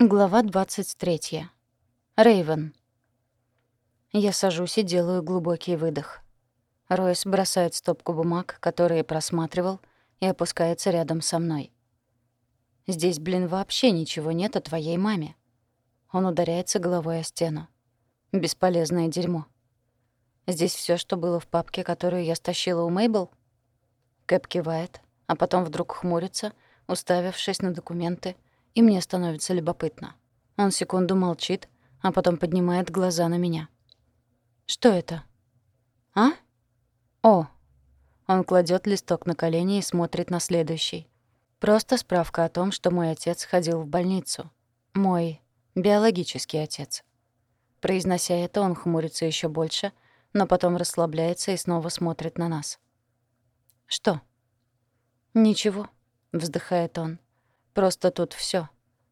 Глава 23. Рейвен. Я сажусь и делаю глубокий выдох. Ройс бросает стопку бумаг, которые просматривал, и опускается рядом со мной. «Здесь, блин, вообще ничего нет о твоей маме». Он ударяется головой о стену. Бесполезное дерьмо. Здесь все, что было в папке, которую я стащила у Мейбл? Кэп кивает, а потом вдруг хмурится, уставившись на документы — и мне становится любопытно. Он секунду молчит, а потом поднимает глаза на меня. «Что это?» «А?» «О!» Он кладет листок на колени и смотрит на следующий. Просто справка о том, что мой отец ходил в больницу. Мой биологический отец. Произнося это, он хмурится еще больше, но потом расслабляется и снова смотрит на нас. «Что?» «Ничего», — вздыхает он. Просто тут все: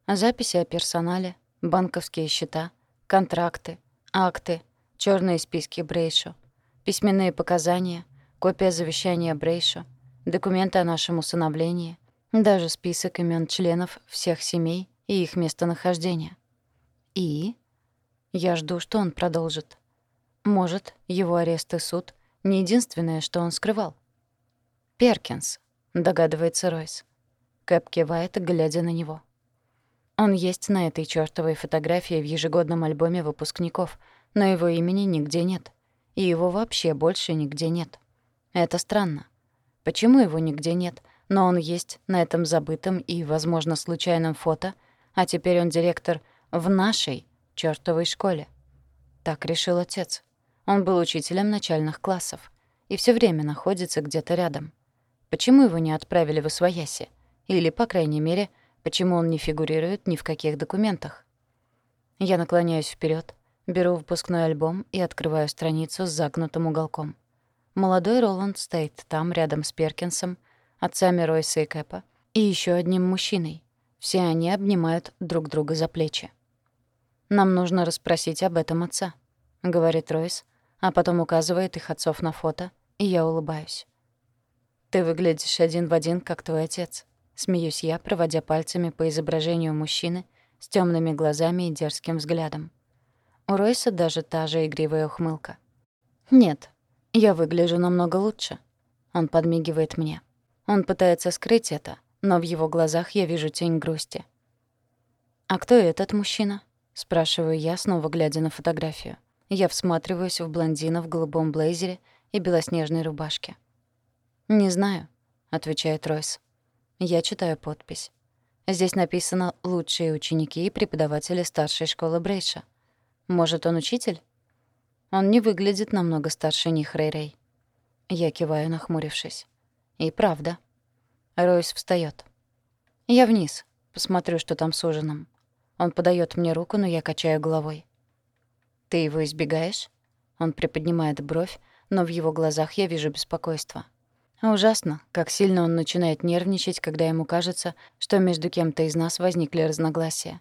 Записи о персонале, банковские счета, контракты, акты, черные списки Брейшо, письменные показания, копия завещания Брейшо, документы о нашем усыновлении, даже список имен членов всех семей и их местонахождения. И я жду, что он продолжит. Может, его арест и суд — не единственное, что он скрывал. «Перкинс», — догадывается Ройс. Кэп кивает, глядя на него. Он есть на этой чёртовой фотографии в ежегодном альбоме выпускников, но его имени нигде нет. И его вообще больше нигде нет. Это странно. Почему его нигде нет, но он есть на этом забытом и, возможно, случайном фото, а теперь он директор в нашей чёртовой школе? Так решил отец. Он был учителем начальных классов и всё время находится где-то рядом. Почему его не отправили в Освояси? Или, по крайней мере, почему он не фигурирует ни в каких документах. Я наклоняюсь вперед, беру выпускной альбом и открываю страницу с загнутым уголком. Молодой Роланд стоит там, рядом с Перкинсом, отцами Ройса и Кэпа, и еще одним мужчиной. Все они обнимают друг друга за плечи. «Нам нужно расспросить об этом отца», — говорит Ройс, а потом указывает их отцов на фото, и я улыбаюсь. «Ты выглядишь один в один, как твой отец», Смеюсь я, проводя пальцами по изображению мужчины с темными глазами и дерзким взглядом. У Ройса даже та же игривая ухмылка. «Нет, я выгляжу намного лучше». Он подмигивает мне. Он пытается скрыть это, но в его глазах я вижу тень грусти. «А кто этот мужчина?» — спрашиваю я, снова глядя на фотографию. Я всматриваюсь в блондина в голубом блейзере и белоснежной рубашке. «Не знаю», — отвечает Ройс. Я читаю подпись. Здесь написано «Лучшие ученики и преподаватели старшей школы Брейша». Может, он учитель? Он не выглядит намного старше них, Рэй-Рэй. Я киваю, нахмурившись. И правда. Ройс встаёт. Я вниз. Посмотрю, что там с ужином. Он подает мне руку, но я качаю головой. «Ты его избегаешь?» Он приподнимает бровь, но в его глазах я вижу беспокойство. Ужасно, как сильно он начинает нервничать, когда ему кажется, что между кем-то из нас возникли разногласия.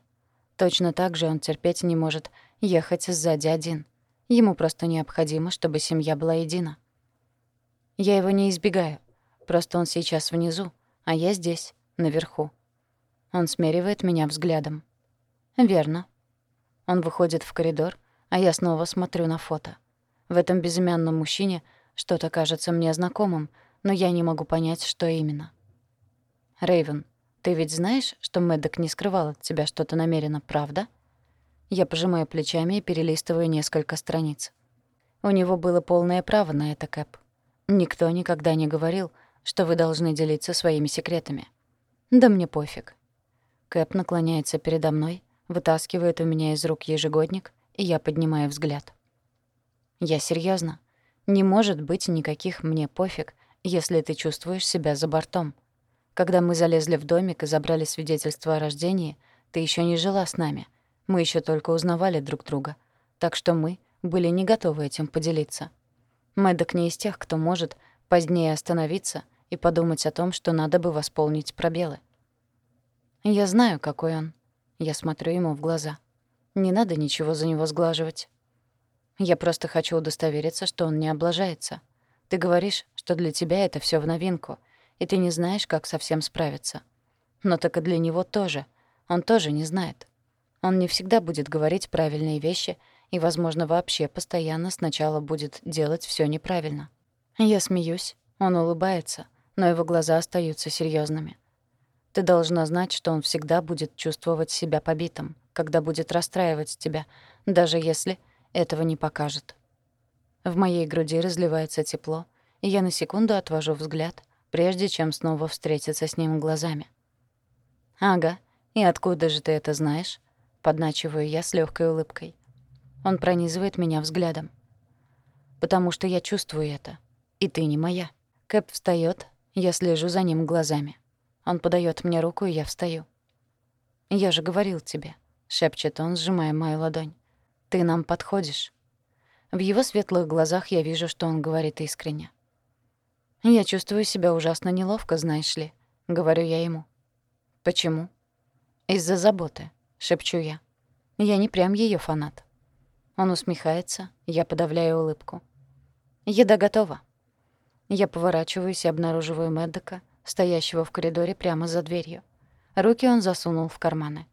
Точно так же он терпеть не может ехать сзади один. Ему просто необходимо, чтобы семья была едина. Я его не избегаю. Просто он сейчас внизу, а я здесь, наверху. Он смеривает меня взглядом. Верно. Он выходит в коридор, а я снова смотрю на фото. В этом безымянном мужчине что-то кажется мне знакомым — но я не могу понять, что именно. Рейвен, ты ведь знаешь, что Мэддок не скрывал от тебя что-то намеренно, правда? Я пожимаю плечами и перелистываю несколько страниц. У него было полное право на это, Кэп. Никто никогда не говорил, что вы должны делиться своими секретами. Да мне пофиг. Кэп наклоняется передо мной, вытаскивает у меня из рук ежегодник, и я поднимаю взгляд. Я серьезно. Не может быть никаких «мне пофиг», если ты чувствуешь себя за бортом. Когда мы залезли в домик и забрали свидетельство о рождении, ты еще не жила с нами. Мы еще только узнавали друг друга. Так что мы были не готовы этим поделиться. Мэддок не из тех, кто может позднее остановиться и подумать о том, что надо бы восполнить пробелы. Я знаю, какой он. Я смотрю ему в глаза. Не надо ничего за него сглаживать. Я просто хочу удостовериться, что он не облажается. Ты говоришь, что для тебя это все в новинку, и ты не знаешь, как совсем справиться. Но так и для него тоже. Он тоже не знает. Он не всегда будет говорить правильные вещи и, возможно, вообще постоянно сначала будет делать все неправильно. Я смеюсь, он улыбается, но его глаза остаются серьезными. Ты должна знать, что он всегда будет чувствовать себя побитым, когда будет расстраивать тебя, даже если этого не покажет. В моей груди разливается тепло, и я на секунду отвожу взгляд, прежде чем снова встретиться с ним глазами. «Ага, и откуда же ты это знаешь?» Подначиваю я с легкой улыбкой. Он пронизывает меня взглядом. «Потому что я чувствую это. И ты не моя». Кэп встаёт, я слежу за ним глазами. Он подает мне руку, и я встаю. «Я же говорил тебе», — шепчет он, сжимая мою ладонь. «Ты нам подходишь». В его светлых глазах я вижу, что он говорит искренне. «Я чувствую себя ужасно неловко, знаешь ли», — говорю я ему. «Почему?» «Из-за заботы», — шепчу я. «Я не прям ее фанат». Он усмехается, я подавляю улыбку. «Еда готова». Я поворачиваюсь и обнаруживаю Мэддока, стоящего в коридоре прямо за дверью. Руки он засунул в карманы.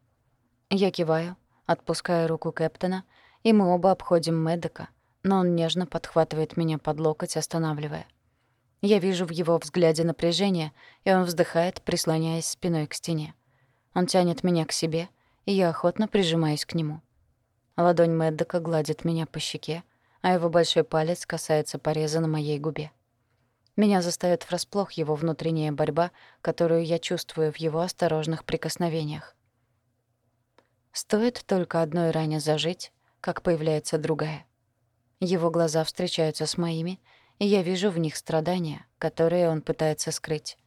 Я киваю, отпускаю руку Кэптона, и мы оба обходим Мэддока, но он нежно подхватывает меня под локоть, останавливая. Я вижу в его взгляде напряжение, и он вздыхает, прислоняясь спиной к стене. Он тянет меня к себе, и я охотно прижимаюсь к нему. Ладонь Мэддока гладит меня по щеке, а его большой палец касается пореза на моей губе. Меня застаёт врасплох его внутренняя борьба, которую я чувствую в его осторожных прикосновениях. Стоит только одной ране зажить, как появляется другая. Его глаза встречаются с моими, и я вижу в них страдания, которые он пытается скрыть.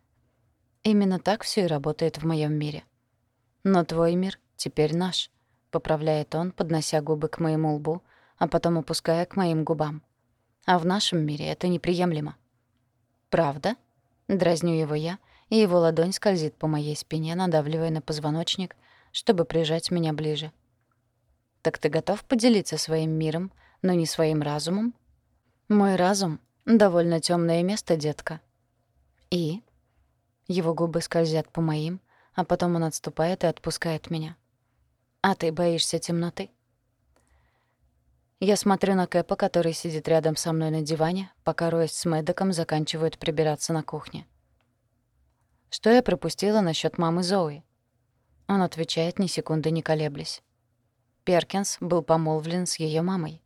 Именно так всё и работает в моём мире. Но твой мир теперь наш, поправляет он, поднося губы к моему лбу, а потом опуская к моим губам. А в нашем мире это неприемлемо. «Правда?» Дразню его я, и его ладонь скользит по моей спине, надавливая на позвоночник, чтобы прижать меня ближе. «Так ты готов поделиться своим миром, но не своим разумом?» «Мой разум — довольно темное место, детка». «И?» Его губы скользят по моим, а потом он отступает и отпускает меня. «А ты боишься темноты?» Я смотрю на Кэпа, который сидит рядом со мной на диване, пока Ройс с Мэддоком заканчивают прибираться на кухне. Что я пропустила насчет мамы Зои? Он отвечает, ни секунды не колеблясь. Перкинс был помолвлен с ее мамой.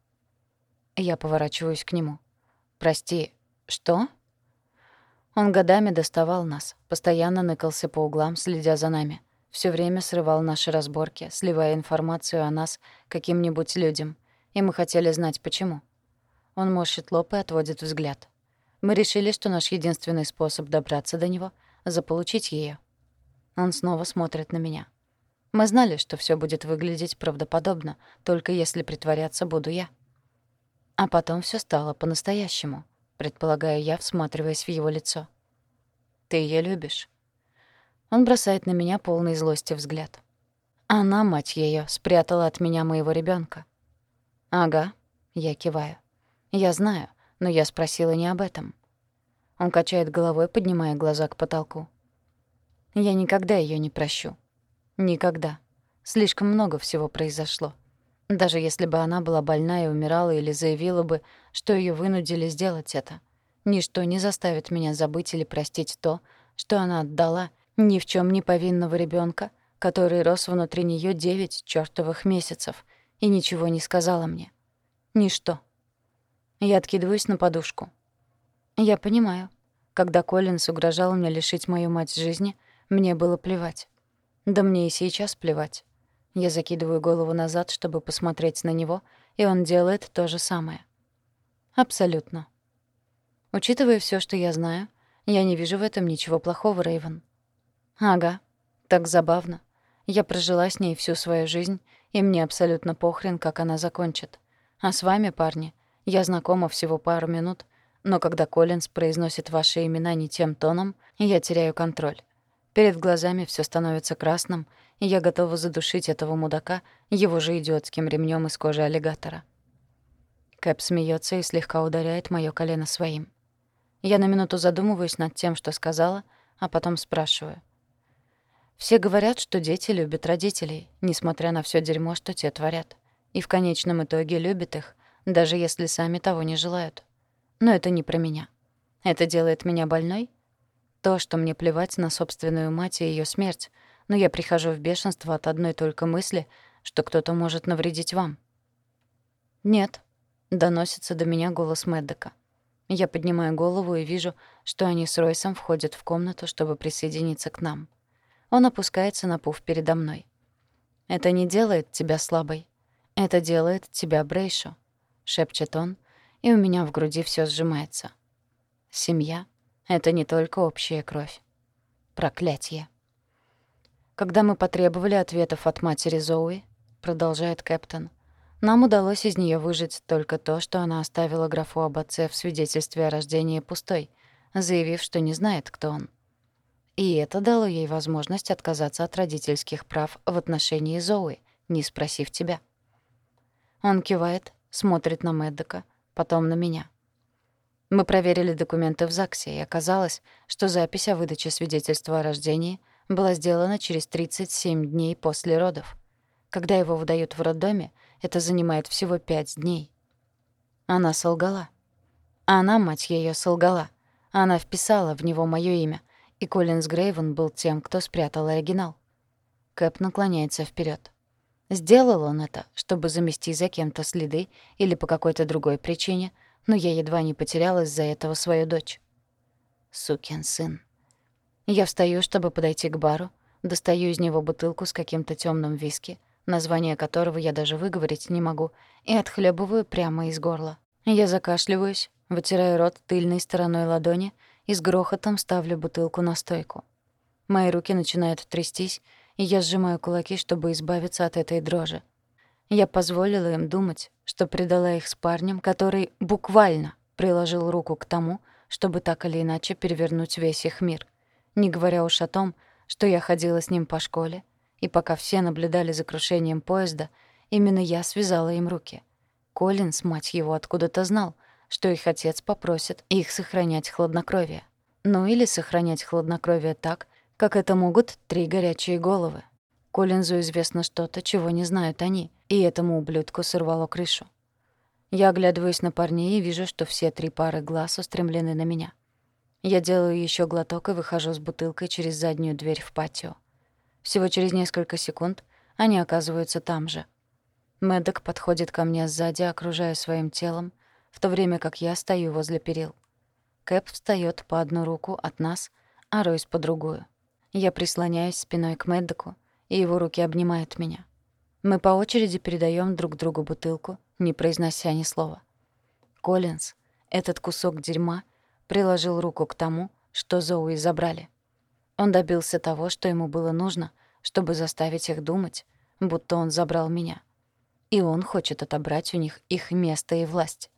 Я поворачиваюсь к нему. «Прости, что?» Он годами доставал нас, постоянно ныкался по углам, следя за нами. все время срывал наши разборки, сливая информацию о нас каким-нибудь людям — и мы хотели знать, почему. Он морщит лоб и отводит взгляд. Мы решили, что наш единственный способ добраться до него — заполучить ее. Он снова смотрит на меня. Мы знали, что все будет выглядеть правдоподобно, только если притворяться буду я. А потом все стало по-настоящему, предполагаю я, всматриваясь в его лицо. «Ты ее любишь?» Он бросает на меня полный злости взгляд. Она, мать ее, спрятала от меня моего ребенка. «Ага», — я киваю. «Я знаю, но я спросила не об этом». Он качает головой, поднимая глаза к потолку. «Я никогда ее не прощу. Никогда. Слишком много всего произошло. Даже если бы она была больна и умирала или заявила бы, что ее вынудили сделать это, ничто не заставит меня забыть или простить то, что она отдала ни в чем не повинного ребенка, который рос внутри нее девять чёртовых месяцев — и ничего не сказала мне. Ничто. Я откидываюсь на подушку. Я понимаю. Когда Коллинс угрожал мне лишить мою мать жизни, мне было плевать. Да мне и сейчас плевать. Я закидываю голову назад, чтобы посмотреть на него, и он делает то же самое. Абсолютно. Учитывая все, что я знаю, я не вижу в этом ничего плохого, Рейвен. Ага, так забавно. Я прожила с ней всю свою жизнь и мне абсолютно похрен, как она закончит. А с вами, парни, я знакома всего пару минут, но когда Коллинз произносит ваши имена не тем тоном, я теряю контроль. Перед глазами все становится красным, я готова задушить этого мудака его же идиотским ремнем из кожи аллигатора. Кэп смеется и слегка ударяет моё колено своим. Я на минуту задумываюсь над тем, что сказала, а потом спрашиваю. Все говорят, что дети любят родителей, несмотря на все дерьмо, что те творят. И в конечном итоге любят их, даже если сами того не желают. Но это не про меня. Это делает меня больной? То, что мне плевать на собственную мать и ее смерть, но я прихожу в бешенство от одной только мысли, что кто-то может навредить вам. «Нет», — доносится до меня голос Мэддека. Я поднимаю голову и вижу, что они с Ройсом входят в комнату, чтобы присоединиться к нам. Он опускается на пуф передо мной. «Это не делает тебя слабой. Это делает тебя Брейшу», — шепчет он, и у меня в груди все сжимается. Семья — это не только общая кровь. Проклятье. Когда мы потребовали ответов от матери Зоуи, продолжает Кэптон, нам удалось из нее выжить только то, что она оставила графу об отце в свидетельстве о рождении пустой, заявив, что не знает, кто он. И это дало ей возможность отказаться от родительских прав в отношении Зоуи, не спросив тебя. Он кивает, смотрит на Мэддока, потом на меня. Мы проверили документы в ЗАГСе, и оказалось, что запись о выдаче свидетельства о рождении была сделана через 37 дней после родов. Когда его выдают в роддоме, это занимает всего 5 дней. Она солгала. Она, мать её, солгала. Она вписала в него моё имя, и Коллинз Грейвен был тем, кто спрятал оригинал. Кэп наклоняется вперед. Сделал он это, чтобы замести за кем-то следы или по какой-то другой причине, но я едва не потеряла из-за этого свою дочь. Сукин сын. Я встаю, чтобы подойти к бару, достаю из него бутылку с каким-то темным виски, название которого я даже выговорить не могу, и отхлебываю прямо из горла. Я закашливаюсь, вытираю рот тыльной стороной ладони и с грохотом ставлю бутылку на стойку. Мои руки начинают трястись, и я сжимаю кулаки, чтобы избавиться от этой дрожи. Я позволила им думать, что предала их с парнем, который буквально приложил руку к тому, чтобы так или иначе перевернуть весь их мир — не говоря уж о том, что я ходила с ним по школе, и пока все наблюдали за крушением поезда, именно я связала им руки. Коллинс, мать его, откуда-то знал, что их отец попросит их сохранять хладнокровие. Ну или сохранять хладнокровие так, как это могут три горячие головы. Коллинзу известно что-то, чего не знают они, и этому ублюдку сорвало крышу. Я оглядываюсь на парней и вижу, что все три пары глаз устремлены на меня. Я делаю еще глоток и выхожу с бутылкой через заднюю дверь в патио. Всего через несколько секунд они оказываются там же. Мэддок подходит ко мне сзади, окружая своим телом, в то время как я стою возле перил. Кэп встает по одну руку от нас, а Ройс по другую. Я прислоняюсь спиной к Мэддоку, и его руки обнимают меня. Мы по очереди передаем друг другу бутылку, не произнося ни слова. Коллинз, этот кусок дерьма — приложил руку к тому, что Зоуи забрали. Он добился того, что ему было нужно, чтобы заставить их думать, будто он забрал меня. И он хочет отобрать у них их место и власть.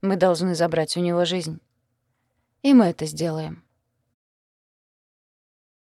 Мы должны забрать у него жизнь. И мы это сделаем.